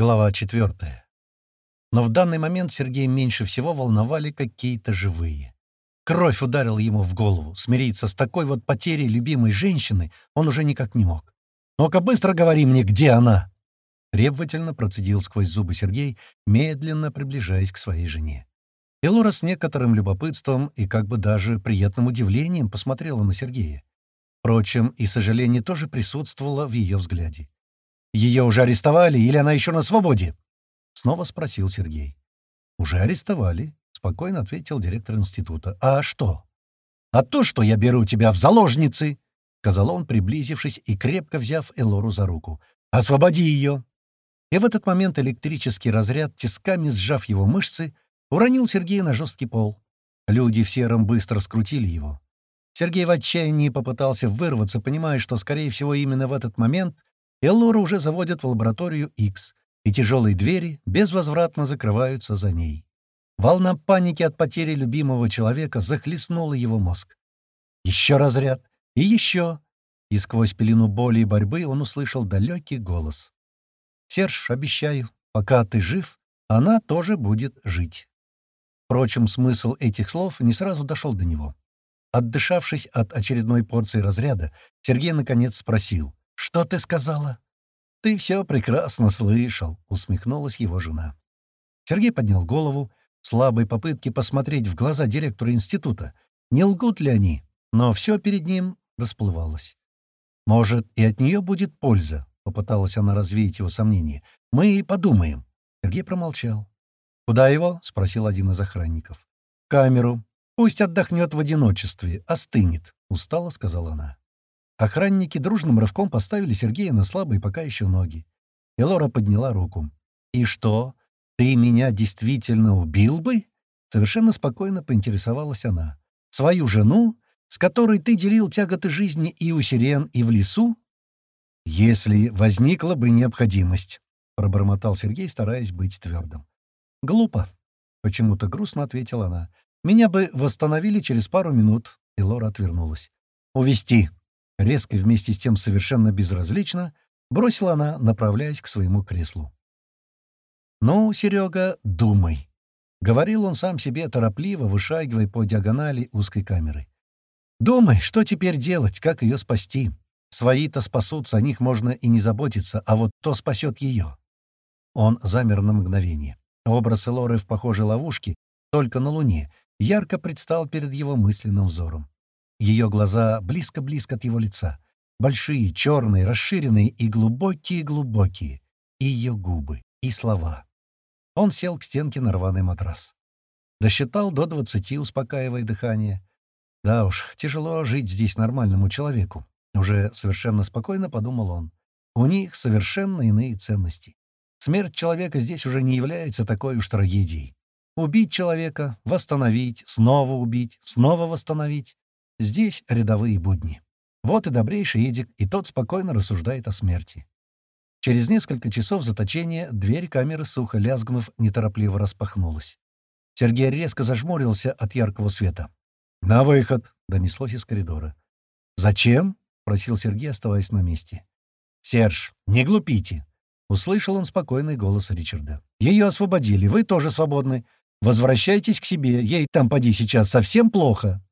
Глава четвертая. Но в данный момент Сергея меньше всего волновали какие-то живые. Кровь ударила ему в голову. Смириться с такой вот потерей любимой женщины он уже никак не мог. «Ну-ка быстро говори мне, где она!» Требовательно процедил сквозь зубы Сергей, медленно приближаясь к своей жене. Элора с некоторым любопытством и как бы даже приятным удивлением посмотрела на Сергея. Впрочем, и сожаление тоже присутствовало в ее взгляде. Ее уже арестовали или она еще на свободе?» Снова спросил Сергей. «Уже арестовали», — спокойно ответил директор института. «А что?» «А то, что я беру тебя в заложницы», — сказал он, приблизившись и крепко взяв Элору за руку. «Освободи ее!» И в этот момент электрический разряд, тисками сжав его мышцы, уронил Сергея на жесткий пол. Люди в сером быстро скрутили его. Сергей в отчаянии попытался вырваться, понимая, что, скорее всего, именно в этот момент Эллору уже заводят в лабораторию X, и тяжелые двери безвозвратно закрываются за ней. Волна паники от потери любимого человека захлестнула его мозг. Еще разряд, и еще. И сквозь пелену боли и борьбы он услышал далекий голос. «Серж, обещаю, пока ты жив, она тоже будет жить». Впрочем, смысл этих слов не сразу дошел до него. Отдышавшись от очередной порции разряда, Сергей наконец спросил. «Что ты сказала?» «Ты все прекрасно слышал», — усмехнулась его жена. Сергей поднял голову в слабой попытке посмотреть в глаза директора института, не лгут ли они, но все перед ним расплывалось. «Может, и от нее будет польза», — попыталась она развеять его сомнения. «Мы подумаем». Сергей промолчал. «Куда его?» — спросил один из охранников. «Камеру. Пусть отдохнет в одиночестве, остынет», — устало сказала она. Охранники дружным рывком поставили Сергея на слабые пока еще ноги. Элора подняла руку. «И что, ты меня действительно убил бы?» Совершенно спокойно поинтересовалась она. «Свою жену, с которой ты делил тяготы жизни и у сирен, и в лесу?» «Если возникла бы необходимость», — пробормотал Сергей, стараясь быть твердым. «Глупо», — почему-то грустно ответила она. «Меня бы восстановили через пару минут», — и Лора отвернулась. «Увести», Резко и вместе с тем совершенно безразлично бросила она, направляясь к своему креслу. «Ну, Серега, думай», — говорил он сам себе торопливо, вышагивая по диагонали узкой камеры. «Думай, что теперь делать, как ее спасти. Свои-то спасутся, о них можно и не заботиться, а вот кто спасет ее?» Он замер на мгновение. Образ Элоры в похожей ловушке, только на Луне, ярко предстал перед его мысленным взором. Ее глаза близко-близко от его лица. Большие, черные, расширенные и глубокие-глубокие. И ее губы, и слова. Он сел к стенке на рваный матрас. Досчитал до двадцати, успокаивая дыхание. Да уж, тяжело жить здесь нормальному человеку. Уже совершенно спокойно подумал он. У них совершенно иные ценности. Смерть человека здесь уже не является такой уж трагедией. Убить человека, восстановить, снова убить, снова восстановить. Здесь рядовые будни. Вот и добрейший Эдик, и тот спокойно рассуждает о смерти. Через несколько часов заточения дверь камеры, сухо лязгнув, неторопливо распахнулась. Сергей резко зажмурился от яркого света. «На выход!» — донеслось из коридора. «Зачем?» — просил Сергей, оставаясь на месте. «Серж, не глупите!» — услышал он спокойный голос Ричарда. «Ее освободили, вы тоже свободны. Возвращайтесь к себе, ей там поди сейчас совсем плохо!»